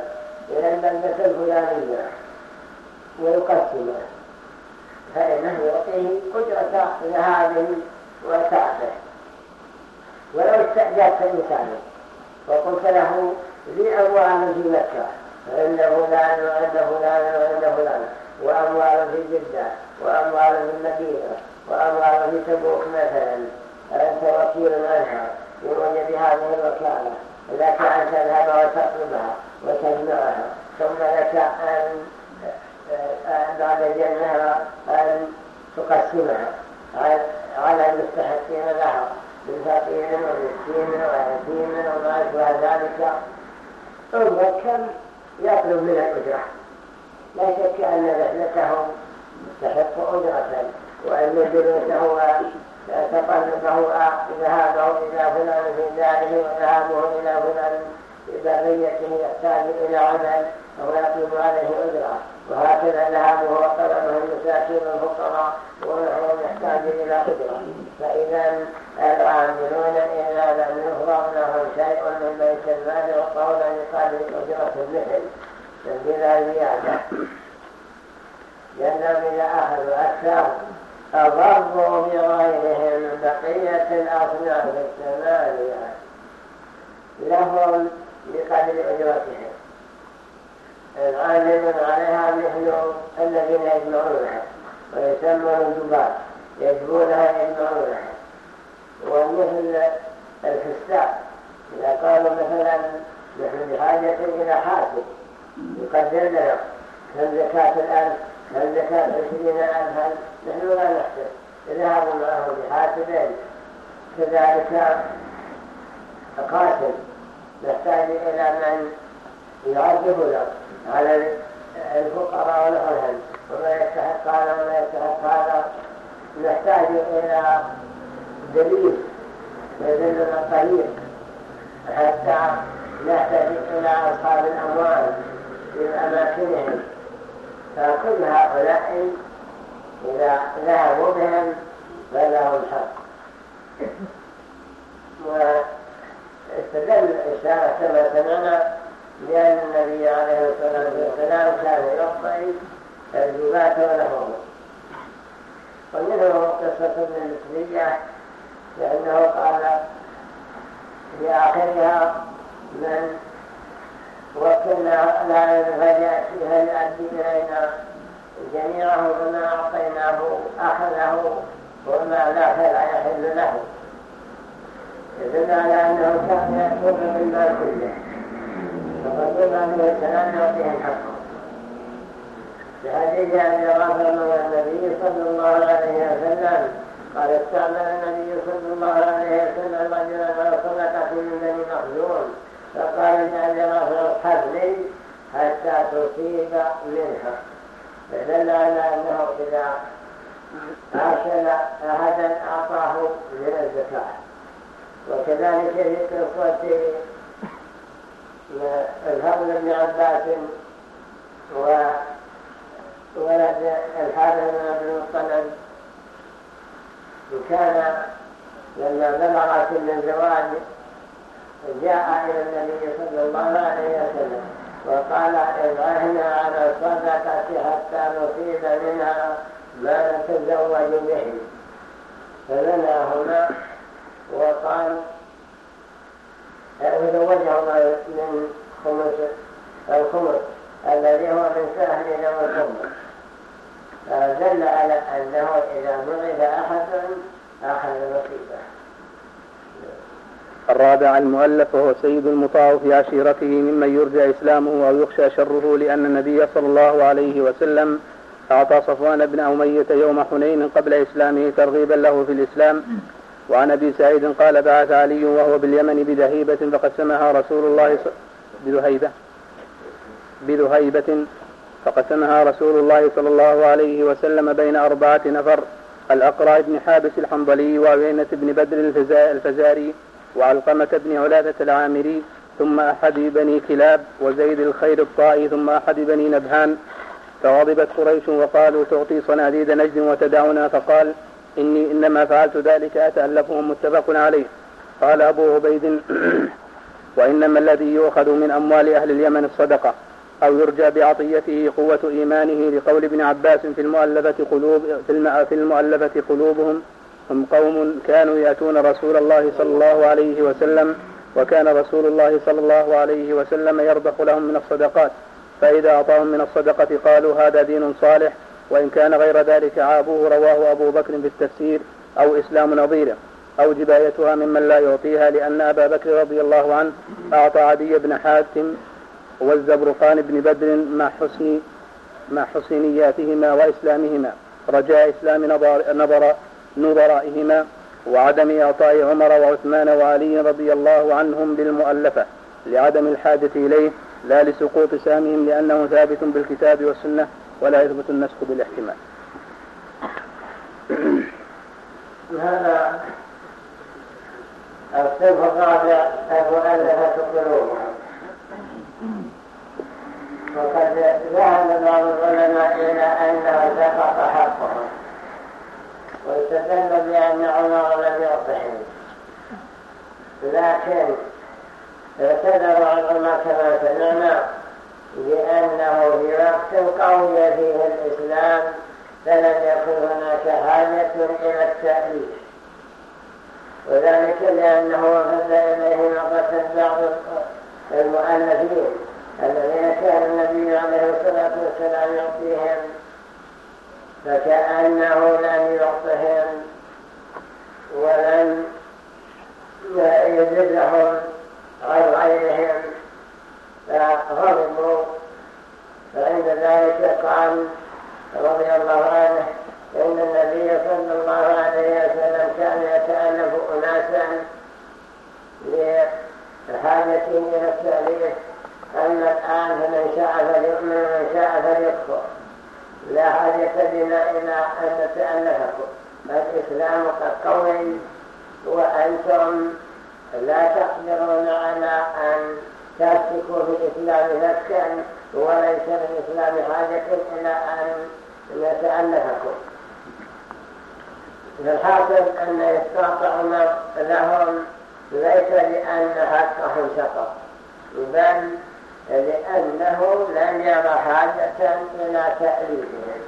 إلى البلدة الفلانية. ويقسمه فإنه يعطيه أجرة ذهابه وكعبه ولو استأجرت إنسانا وقلت له لي أموال في مكة؟ فإن فلان وعند فلان وعند فلان وأموال في جدة وأموال في المدينة وأموال في تبوك مثلا. أنت وكيل عنها يرون بهذه الوكالة. لك أن تذهب وتطلبها وتجمعها ثم لك أن بعد جنها أن تقسمها على المستحقين لها من فقير ومسكين ويتيم وما أشبه ذلك. انظر كم يطلب من الأجرة. لا شك أن رحلته تحق أجرة وأن جلوسه تطلبه ذهابه إلى فلان في داره وذهابه إلى فلان في بريته يحتاج إلى عمل. فهو يطلب عليه أجرة وهكذا ذهابه وطلبه المساكين والفقراء ونحن يحتاج إلى أجرة فإذا العاملون إذا لم يفرغ لهم شيء من بيت المال وقول بقدر أجرة المثل بلا زيادة. لأنهم إذا أخذوا أكثر أضروا بغيرهم بقية الأصناف الثمانية. لهم بقدر أجرتهم. العاملون عليها مثل الذين يجمعونها ويسمون الجبال يجبونها يجمعونها ومثل الفستاء إذا قالوا مثلا نحن بحاجة إلى حاسب يقدر لنا كم زكاة الألف كم زكاة عشرين ألفا نحن لا نحسب. ذهبوا معه بحاسبين كذلك قاسم نحتاج إلى من يعذب له على الفقراء والعلم وما يستحق هذا وما يستحق هذا نحتاج إلى دليل يدلنا الطريق حتى نحتاج إلى أصحاب الأموال في أماكنهم. فكل هؤلاء إذا ذهبوا بهم فلهم حق واستدل الإشارة كما سمعنا لأن النبي عليه الصلاة والسلام كان يقضي الجبات ولهم. ومنه قصة ابن المسلية لأنه قال في آخرها من وكنا لا فليأتيها يؤدي إلينا جميعه بما أعطيناه أخذه وما لا فلا يحل له؟ يدل على أنه كان يأكل بالمال كله. فقد عليه السلام يعطيهم حقه في حديث أبي غفر النبي صلى الله عليه وسلم قال استعمل النبي صلى الله عليه وسلم رجلا على صدقة من بني مخزوم فقال لأبي غفر حبلي حتى تصيب منها فدل على أنه إذا أرسل أحدا أعطاه من الزكاة وكذلك في قصة الفضل بن عباس وولد الحارث بن عبد المطلب. كان لما بلغ سن الزواج جاء إلى النبي صلى الله عليه وسلم وقال ابعثنا على الصدقة حتى نصيب منها ما نتزوج به. فمنعهما وقال وزوجهما من خمس الخمس الذي هو من سهل يوم الخمس فدل على أنه إذا بعث أحد أخذ نصيبه. الرابع المؤلف وهو سيد المطاع في عشيرته ممن يرجى إسلامه أو يخشى شره لأن النبي صلى الله عليه وسلم أعطى صفوان بن أمية يوم حنين قبل إسلامه ترغيبا له في الإسلام. وعن أبي سعيد قال بعث علي وهو باليمن بذهيبة فقسمها رسول الله بذهيبة بذهيبة فقسمها رسول الله صلى الله عليه وسلم بين أربعة نفر الأقرع بن حابس الحنظلي وعيينة بن بدر الفزاري وعلقمة بن علاثة العامري ثم أحد بني كلاب وزيد الخير الطائي ثم أحد بني نبهان. فغضبت قريش وقالوا تعطي صناديد نجد وتدعنا فقال إني إنما فعلت ذلك أتألفهم متفق عليه. قال أبو عبيد وإنما الذي يؤخذ من أموال أهل اليمن الصدقة أو يرجى بعطيته قوة إيمانه لقول ابن عباس في المؤلفة قلوب في المؤلفة قلوبهم هم قوم كانوا يأتون رسول الله صلى الله عليه وسلم وكان رسول الله صلى الله عليه وسلم يرضخ لهم من الصدقات فإذا أعطاهم من الصدقة قالوا هذا دين صالح وإن كان غير ذلك عابوه رواه أبو بكر في التفسير أو إسلام نظيره أو جبايتها ممن لا يعطيها لأن أبا بكر رضي الله عنه أعطى عدي بن حاتم والزبرقان بن بدر مع حسن مع حسنياتهما وإسلامهما رجاء إسلام نظر, نظر نظرائهما وعدم إعطاء عمر وعثمان وعلي رضي الله عنهم بالمؤلفة لعدم الحاجة إليه لا لسقوط سامهم لأنه ثابت بالكتاب والسنة ولا يثبت النسخ بالاحتمال. هذا الصنف الرابع المؤلفة قلوبهم وقد ذهب بعض العلماء إلى أنه سقط حقهم واستدل بأن عمر لم يعطهم لكن اعتذر العلماء كما سمعنا بأنه في وقت قوي فيه الإسلام فلم يكن هناك حاجة إلى التأليف وذلك لأنه وفد إليه مرة بعض المؤلفين الذين كان النبي عليه الصلاة والسلام يعطيهم فكأنه لم يعطهم ولم يجدهم عن غيرهم. فغضبوا. فعند ذلك قال رضي الله عنه إن النبي صلى الله عليه وسلم كان يتألف أناسا لحاجته إلى التأليف أما الآن فمن شاء فليؤمن ومن شاء فليكفر. لا حاجة بنا إلى أن نتألفكم. الإسلام قد قوي وأنتم لا تقدرون على أن تسلكوا في الإسلام نفسا وليس للإسلام حاجة إلى أن نتألفكم الحاصل أن عمر لهم ليس لأن حقهم سقط بل لأنه لم يرى حاجة إلى تأليفهم.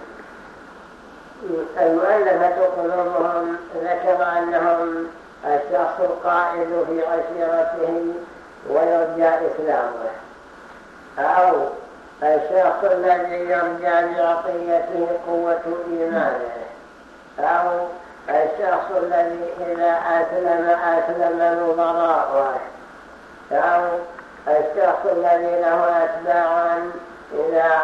المؤلفة قلوبهم ذكر أنهم الشخص القائد في عشيرته ويرجى إسلامه. أو الشخص الذي يرجى بعطيته قوة إيمانه. أو الشخص الذي إذا أسلم أسلم نظراءه أو الشخص الذي له أتباع إذا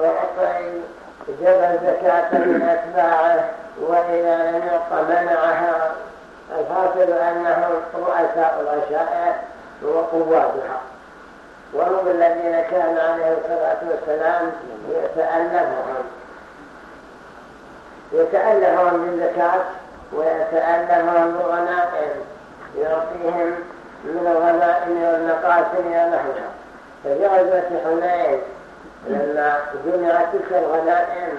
أعطي جبل زكاة من أتباعه وإذا لم يعط منعها. الحاصل أنهم رؤساء العشائر وقوادها وهم الذين كان عليه الصلاة والسلام يتألفهم يتألفهم بالزكاة ويتألفهم بغنائهم يعطيهم من الغنائم والمقاسم ونحوها. ففي غزوة حنين لما جمعت تلك الغنائم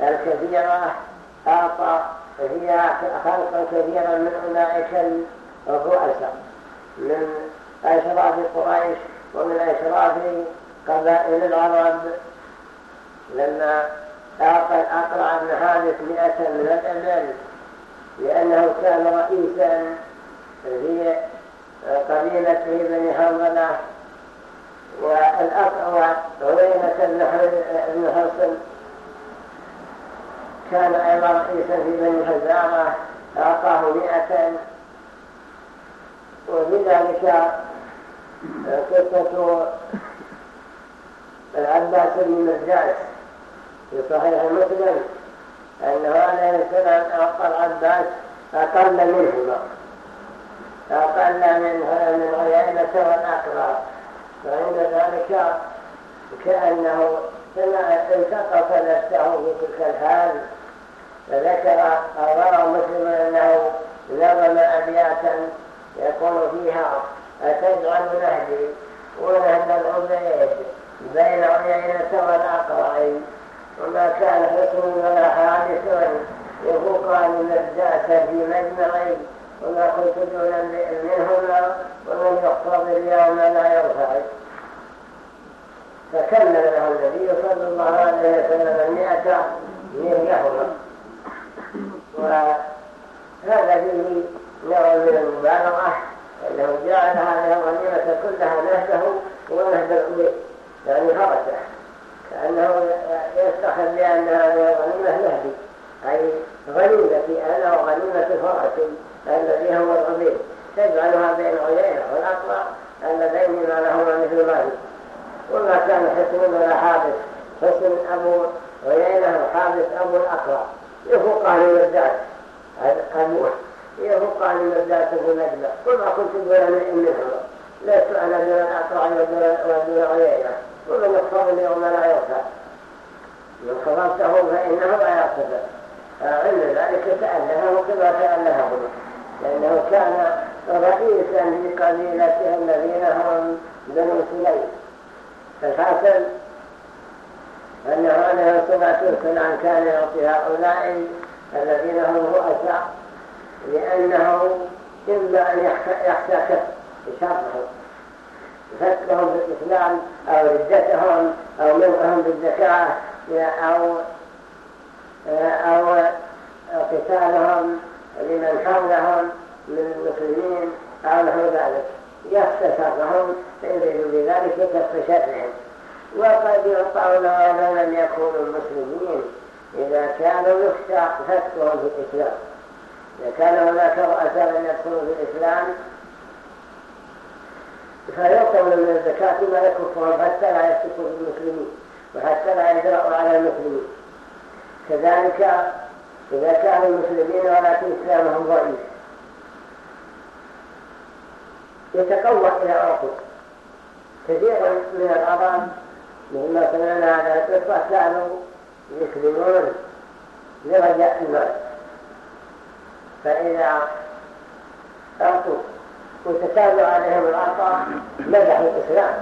الكثيرة أعطى فيها خلقا كثيرا من أولئك الرؤساء من أشراف قريش ومن أشراف قبائل العرب. لما أعطى الأقرع بن حادث مئة من الأبل لأنه كان رئيسا في قبيلته بني حنظلة والأقرع عوينة بن حصن كان أيضا رئيسا في بني فزارة أعطاه مئة. وبذلك قصة العباس بن مرجاس في صحيح مسلم أنه عليه السلام أعطى العباس أقل منهما. أقل من من عيينة والأقرار فعند ذلك كأنه التقط نفسه في تلك الحال فذكر روى مسلم أنه نظم أبياتا يقول فيها أتجعل نهدي ونهد العبيد بين عيينة والأقرع وما كان حسن ولا حادث يفوقان النجاس في مجمعي وما كنت دون منهما ومن يقتضي اليوم لا يرفع فكمل له النبي صلى الله عليه وسلم المئة مثلهما وهذا فيه نوع من المبالغة أنه جعل هذه الغنيمة كلها نهده ونهد يعني فرسه كأنه يستخد بأن هذه الغنيمة نهدي أي غنيمتي أنا وغنيمة فرسي الذي هو الأمير تجعلها بين عيينة والأقرع اللذين ما لهما مثل مالي وما كان حسن ولا حادث حسن أبو عيينة وحادث أبو الأقرع يفوقان المردات أبوه. يفوقان المردات أبو نجلة. وما كنت دون منهما لست أنا دون الأقرع ودون عيينة ومن يخفض اليوم لا يرفع من خفضته فإنه لا يرتفع عند ذلك تألهه كما تألهه لأنه كان رئيسا لقبيلته الذين هم بنو سليم. فالحاصل أن عليه الصلاة والسلام كان يعطي هؤلاء الذين هم رؤساء. لأنه إما أن يحتى شرهم فكهم في الإسلام أو ردتهم أو منعهم بالزكاة أو أو قتالهم لمن حولهم من المسلمين أو نحو ذلك. يختصرهم فيريد بذلك كف شرهم وقد يعطون ومن لم يكونوا مسلمين إذا كانوا يخشى فتكهم في الإسلام. كان هناك رؤساء يدخلوا في الإسلام فيعطون من الزكاة ما يكفهم حتى لا يفتكوا بالمسلمين وحتى لا يجرأوا على المسلمين. كذلك إذا كانوا المسلمين ولكن إسلامهم ضعيف. يتقوى إلى عقل كثير من العرب مما سمعنا على القصة كانوا يسلمون لرجاء المال فإذا أعطوا وتتابع عليهم العطاء مدحوا الإسلام.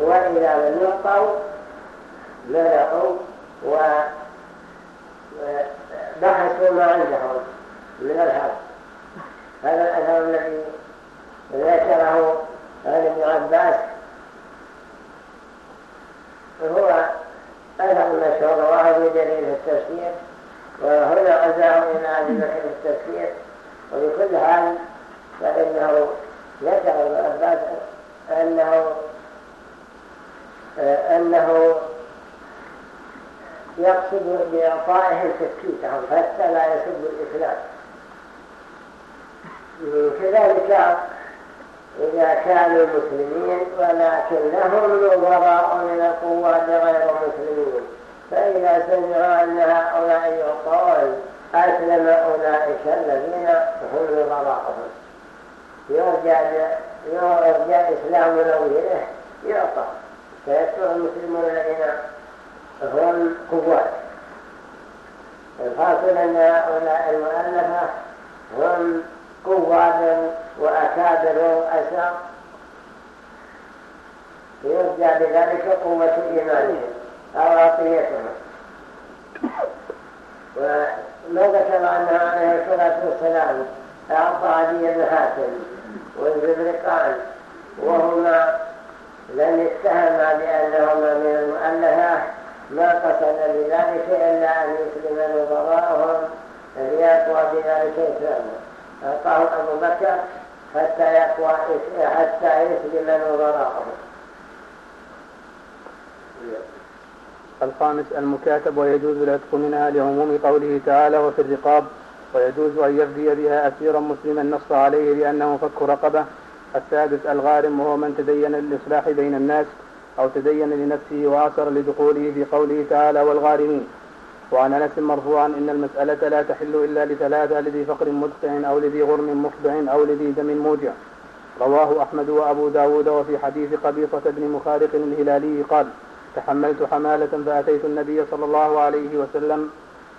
وإذا لم يعطوا مدحوا وبحثوا ما عندهم من الحق هذا الأثر الذي ذكره عن ابن عباس هو أثر مشهور وهو دليل في التفسير. وهنا عزاه إلى بكر في التفسير وبكل حال فإنه ذكر ابن عباس أنه أنه يقصد بإعطائهم تسكيتهم حتى لا يسب الإسلام كذلك إذا كانوا مسلمين ولكن لهم نظراء من القوات غير مسلمين. فإذا سمعوا أن هؤلاء يعطون أسلم أولئك الذين هم نظراءهم يرجع يرجع إسلام نظيره يعطى. فيكثر المسلمون الذين هم قوات الحاصل أن هؤلاء المؤلفة هم قوات وأكابر الأسر يرجى بذلك قوة إيمانهم. أو عطيتهم وما ذكر أنه عليه الصلاة والسلام أعطى علي بن حاتم والزبرقان وهما لم يتهما بأنهما من المؤلفة ما قصد بذلك إلا أن يسلم نظراءهم ليقوى بذلك إسلامه أعطاه أبو بكر حتى يقوى حتى يسلم نظراءهم الخامس المكاتب ويجوز العتق منها لعموم قوله تعالى وفي الرقاب ويجوز أن يفدي بها أسيرا مسلما نص عليه لأنه فك رقبة. السادس الغارم وهو من تدين للإصلاح بين الناس أو تدين لنفسه وآثر لدخوله في قوله تعالى والغارمين وعن أنس مرفوعا إن المسألة لا تحل إلا لثلاثة لذي فقر مدفع أو لذي غرم مخدع أو لذي دم موجع رواه أحمد وأبو داود وفي حديث قبيصة بن مخارق الهلالي قال تحملت حمالة فأتيت النبي صلى الله عليه وسلم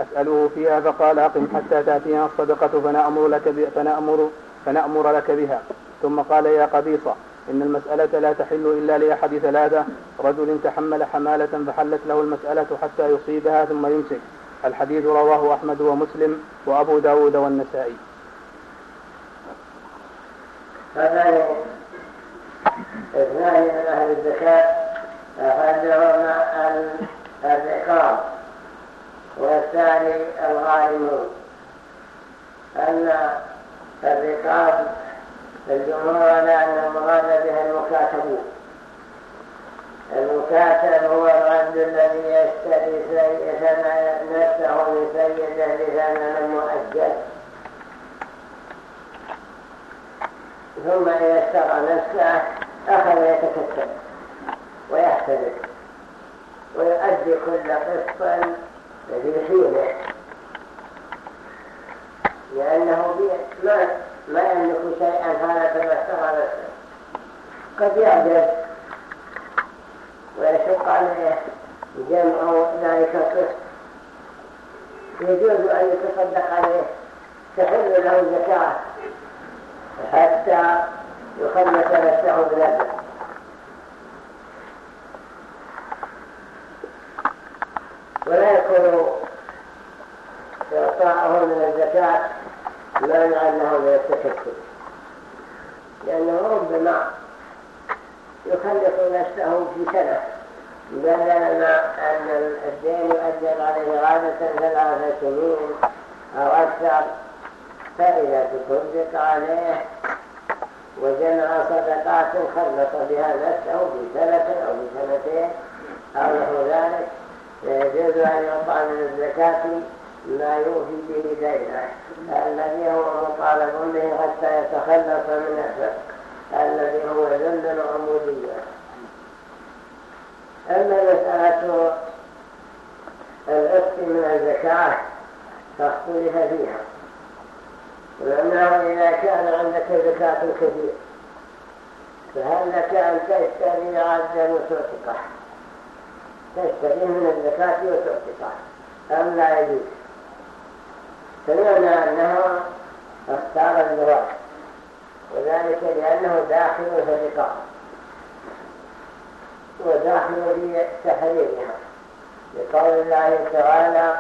أسأله فيها فقال أقم حتى تأتيها الصدقة فنأمر لك فنأمر فنأمر لك بها. ثم قال يا قبيصة إن المسألة لا تحل إلا لأحد ثلاثة رجل تحمل حمالة فحلت له المسألة حتى يصيبها ثم يمسك. الحديث رواه أحمد ومسلم وأبو داود والنسائي. هذان اثنان من أهل الزكاة أحدهما الرقاب والثاني الغالمون أن الرقاب الجمهور على أن المراد بها المكاتبون. المكاتب هو العبد الذي يشتري نفسه لسيده بثمن مؤجل. ثم إذا اشترى نفسه أخذ يتكتب. ويحترق ويؤدي كل قسط في حينه لأنه ما ما يملك شيئا هذا كما اشترى نفسه. قد يعجز ويشق عليه جمع ذلك القسط. يجوز أن يتصدق عليه تحل له الزكاة حتى يخلص نفسه بنفسه ولا يكون إعطاءه من الزكاة مانعا له من التكتل لأنه ربما يخلص نفسه في سنة بدل ما أن الدين يؤجل عليه عادة ثلاثة سنين أو أكثر فإذا تصدق عليه وجمع صدقات خلص بها نفسه في سنة أو في سنتين أو نحو ذلك فيجوز أن يعطى من الزكاة ما يوفي به دينه الذي هو مطالب به حتى يتخلص من نفسه الذي هو ذل العمودية. أما مسألة العتق من الزكاة فاختلف فيها. لأنه إذا كان عندك زكاة كثير فهل لك أن تشتري عبدا وتعتقه تشتري من الزكاة وتعتقه أم لا يجوز؟ سمعنا أنه اختار الزواج وذلك لأنه داخل في الرقاب وداخل في تحريرها لقول الله تعالى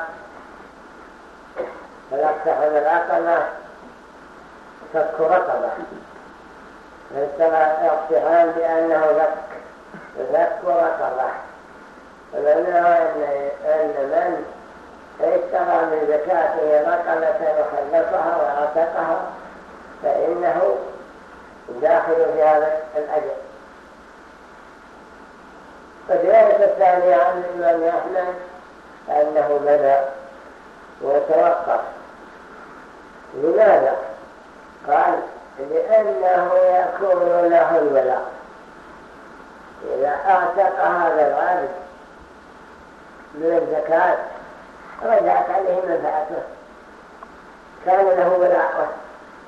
فلا تحل العقبة فك رقبة. فاستمع اقتحام بأنه لك فك رقبة. فمعناه أن من اشترى من زكاته رقبة وخلصها وعتقها فإنه داخل في هذا الأجر وذلك الثاني عن الإمام أحمد أنه بدأ وتوقف لماذا؟ قال لأنه يكون له الولاء إذا أعتق هذا العبد من الزكاة. رجعت عليه منفعته كان له ولاء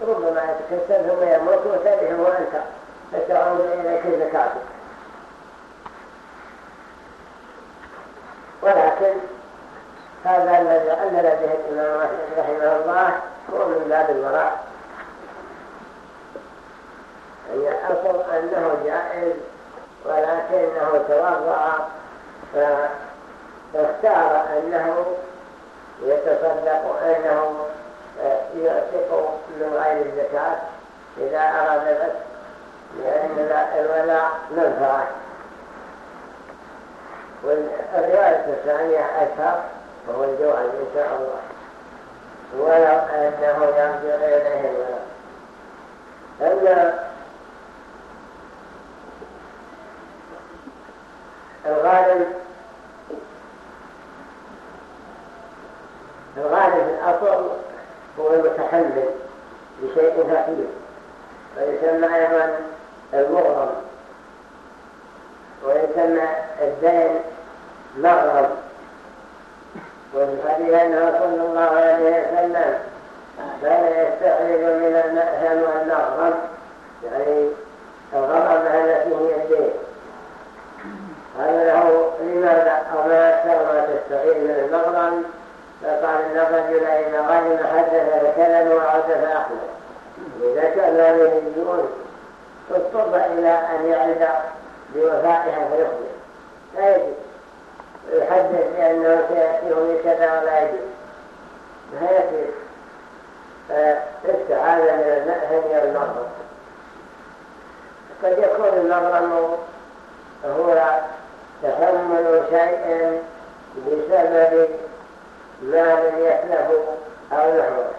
ربما يتكسر ثم يموت وتبعه أنت فتعود إليك زكاتك. ولكن هذا الذي علل به الإمام رحمه الله هو من باب الوراء. المفروض أنه جائز ولكنه توضع فاختار أنه يتصدق أنه يعتق من غير الزكاة إذا أراد بس لأن الولاء منفعة والرواية الثانية أشهر وهو الجواز إن شاء الله. ولو أنه يرجع إليه الولاء. أن الغالب الغالب في الأصل هو المتحمل بشيء خفيف ويسمى أيضا المغرم. ويسمى الدين مغرم. والحديث أنه صلى الله عليه وسلم كان يستخرج من المأثم والمغرم يعني الغرض التي هي الدين. قال له لماذا أو ما أكثر ما تستعيد من المغرم؟ فقال الرجل إذا غنم حدث فكلم وعد فأخلف إذا كان الديون اضطر إلى أن يعد بوفائها فيخلف لا يجب ويحدث بأنه سيأتيه بكذا ولا يجب لا يكفي فاستعاذ من المأهن والمغرم قد يكون المغرم هو تحمل شيء بسبب مال يتلف أو نحوه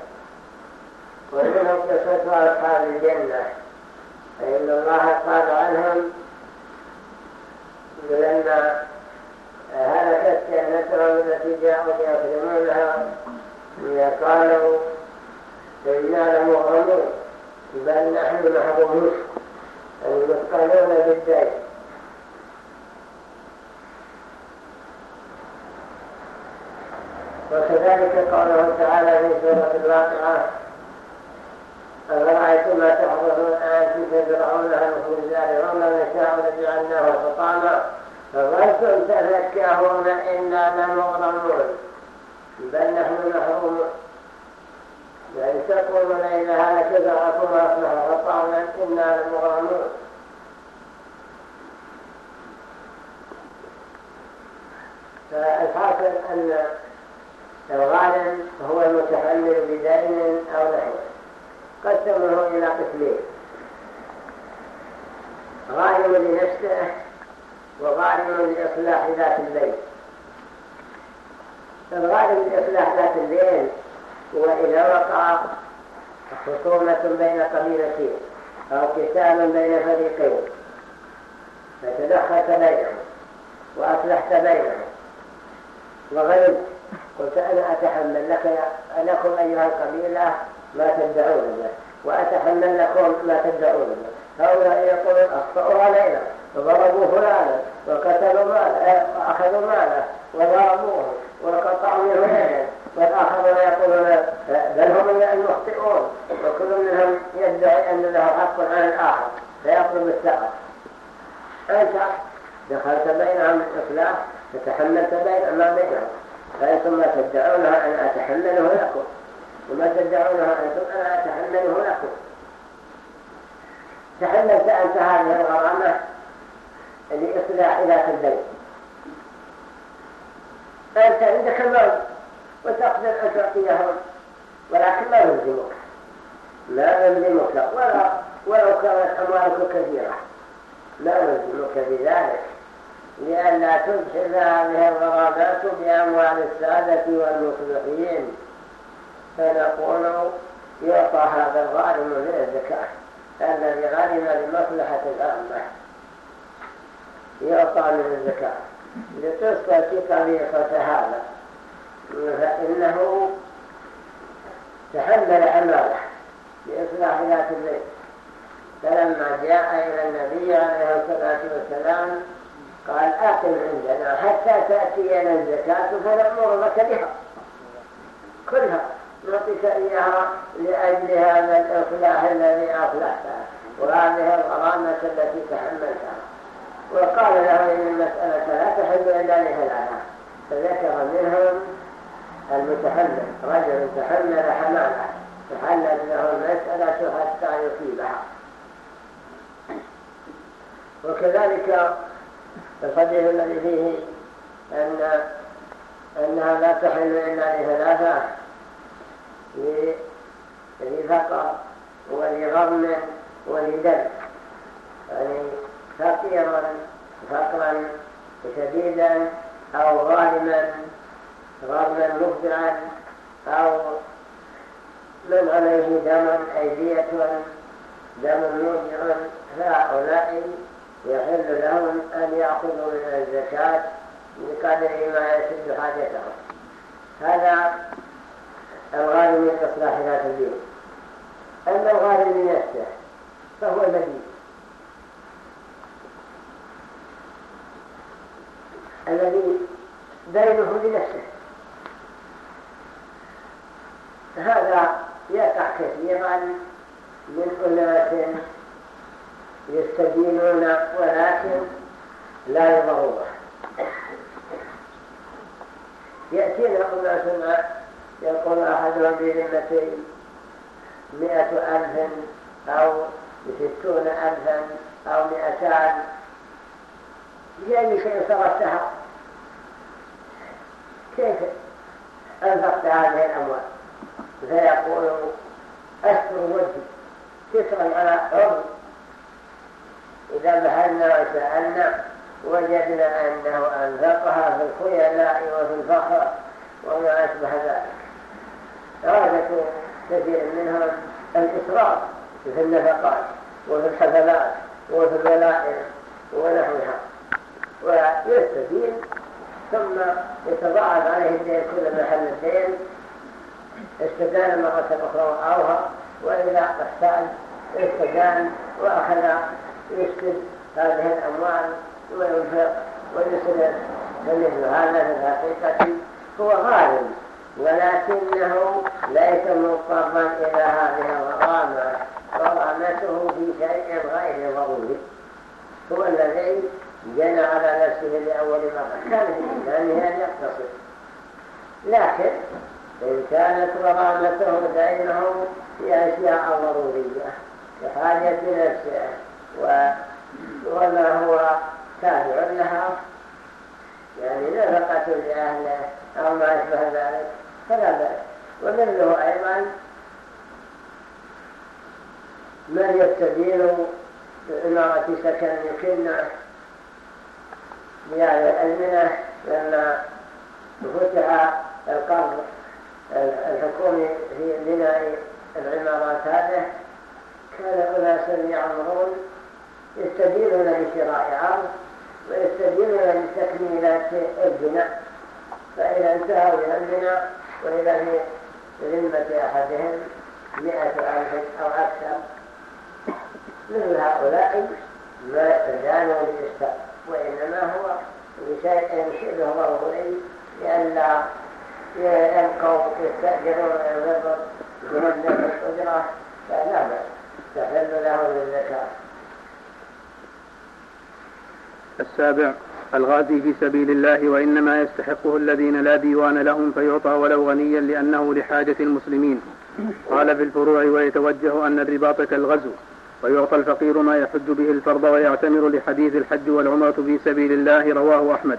ومنهم قصة أصحاب الجنة. فإن الله قال عنهم لما هلكت جنتهم التي جاءوا ليخدمونها قالوا إنا لمغرمون. بل نحن محرومون. المثقلون بالدين وكذلك قوله تعالى في سورة الواقعة أفرأيتم ما تحضرون أنتم تزرعونها في الزار وما نشاء لجعلناه حطاما؟ فظلتم تفكهون إنا لمغرمون. بل نحن محرومون يعني تقولون إذا هلك زرعكم وأصبح حطاما إنا لمغرمون. فالحاصل أن الغالب هو المتحمل بدين أو نحوه قسمه إلى قسمين. غالب لنفسه وغالب لإصلاح ذات البيت فالغالب لإصلاح ذات البيت هو إذا وقع خصومة بين قبيلتين أو كتاب بين فريقين. فتدخلت بينهم وأصلحت بينهم. وغلبت قلت أنا أتحمل لك لكم أيها القبيلة ما تدعون به وأتحمل لكم ما تدعون به هؤلاء يقولون أخطأوا علينا وضربوا فلانا وقتلوا ماله وأخذوا ماله وضربوه وقطعوا منه يدا والآخرون يقولون بل هم المخطئون وكل منهم يدعي أن له حق على الآخر فيطلب الثأر أنت دخلت بينهم الإصلاح فتحملت بين ما بينهم. فأنتم ما تدعونها أن أتحمله لكم وما تدعونها أنتم أنا أتحمله لكم. تحملت أنت هذه الغرامة لإصلاح ذات البيت أنت عندك الموت وتقدر أن تعطيهم ولكن لا يلزمك. لا يلزمك ولا ولو كانت أموالك كثيرة لا يلزمك بذلك. لئلا تبحث هذه الغرابات بأموال السادة والمصلحين فنقول يعطى هذا الغارم من الزكاة الذي غرم لمصلحة الأمة. يعطى من الزكاة لقصة قبيصة هذا. فإنه تحمل أماله لإصلاح ذات البيت. فلما جاء إلى النبي عليه الصلاة والسلام قال أقم عندنا حتى تأتينا الزكاة فنأمر لك بها. كلها. نعطيك إياها لأجل هذا الإصلاح الذي أصلحتها وهذه الغرامة التي تحملتها. وقال له إن المسألة لا تحل إلا لهلاها فذكر منهم المتحمل رجل تحمل حمالة تحلت له المسألة حتى يصيبها. وكذلك الحديث الذي فيه أن أنها لا تحل إلا لثلاثة. لفقر ولغم ولدم. يعني فقيرا فقرا شديدا أو غارما غرما مفزعا أو من عليه دم أيدية دم موجع. فهؤلاء يحل لهم أن يأخذوا من الزكاة بقدر ما يسد حاجتهم هذا الغالب من إصلاح ذات الدين. أما الغالب من نفسه فهو المدين الذي دينه لنفسه. هذا يقع كثيرا من أناس يستدينون ولكن لا يضرون. يأتينا أناس يقول أحدهم بذمتي مئة ألف أو ستون ألفا أو مئتان. بأي شيء صرفتها؟ كيف أنفقت هذه الأموال؟ فيقول أشكر وجهي شكرا على عرض إذا بحثنا وسألنا وجدنا أنه أنفقها في الخيلاء وفي الفخر وما أشبه ذلك. عادة كثير منهم الإسراف في النفقات وفي الحفلات وفي البلائر ونحوها. ويستفيد ثم يتضاعف عليه الدين كل محل الدين استدان مرة أخرى وأوها وإذا احتاج استدان وأخذ يسكت هذه الأموال وينفق ويسرف فمثل هذا في الحقيقة هو غالب ولكنه ليس مضطرا إلى هذه الغرامة غرامته في شيء غير ضروري. هو الذي جنى على نفسه لأول مرة. كان في إمكانه أن يقتصر. لكن إن كانت غرامته دينه في أشياء ضرورية كحاجة نفسه وما هو تابع لها يعني نفقة لأهله أو ما أشبه ذلك فلا بأس. ومثله أيضا من يستدين بإمارة سكن يكن بهذه الأزمنة لما فتح القرض الحكومي في بناء العمارات هذه. كان أناس يعمرون يستدينون لشراء عرض ويستدينون لتكميلات البناء فإذا انتهوا إلى البناء وإذا في ذمة أحدهم مئة ألف أو أكثر مثل هؤلاء ما يستدانوا للإسلام وإنما هو بشيء شبه ضروري لئلا يلقوا يستأجرون ويضرب بمبلغ الأجرة فلا بأس تحل له للزكاة السابع الغازي في سبيل الله وإنما يستحقه الذين لا ديوان لهم فيعطى ولو غنيا لأنه لحاجة المسلمين. قال في الفروع ويتوجه أن الرباط كالغزو ويعطى الفقير ما يحج به الفرض ويعتمر لحديث الحج والعمرة في سبيل الله رواه أحمد.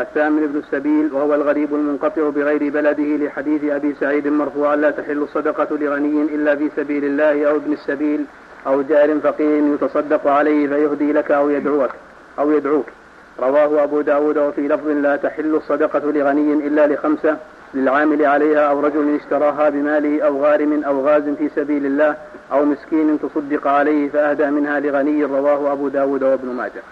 الثامن ابن السبيل وهو الغريب المنقطع بغير بلده لحديث أبي سعيد مرفوعا لا تحل الصدقة لغني إلا في سبيل الله أو ابن السبيل أو جار فقير يتصدق عليه فيهدي لك أو يدعوك. أو يدعوك. رواه أبو داود وفي لفظ لا تحل الصدقة لغني إلا لخمسة للعامل عليها أو رجل اشتراها بماله أو غارم أو غاز في سبيل الله أو مسكين تصدق عليه فأهدى منها لغني رواه أبو داود وابن ماجه.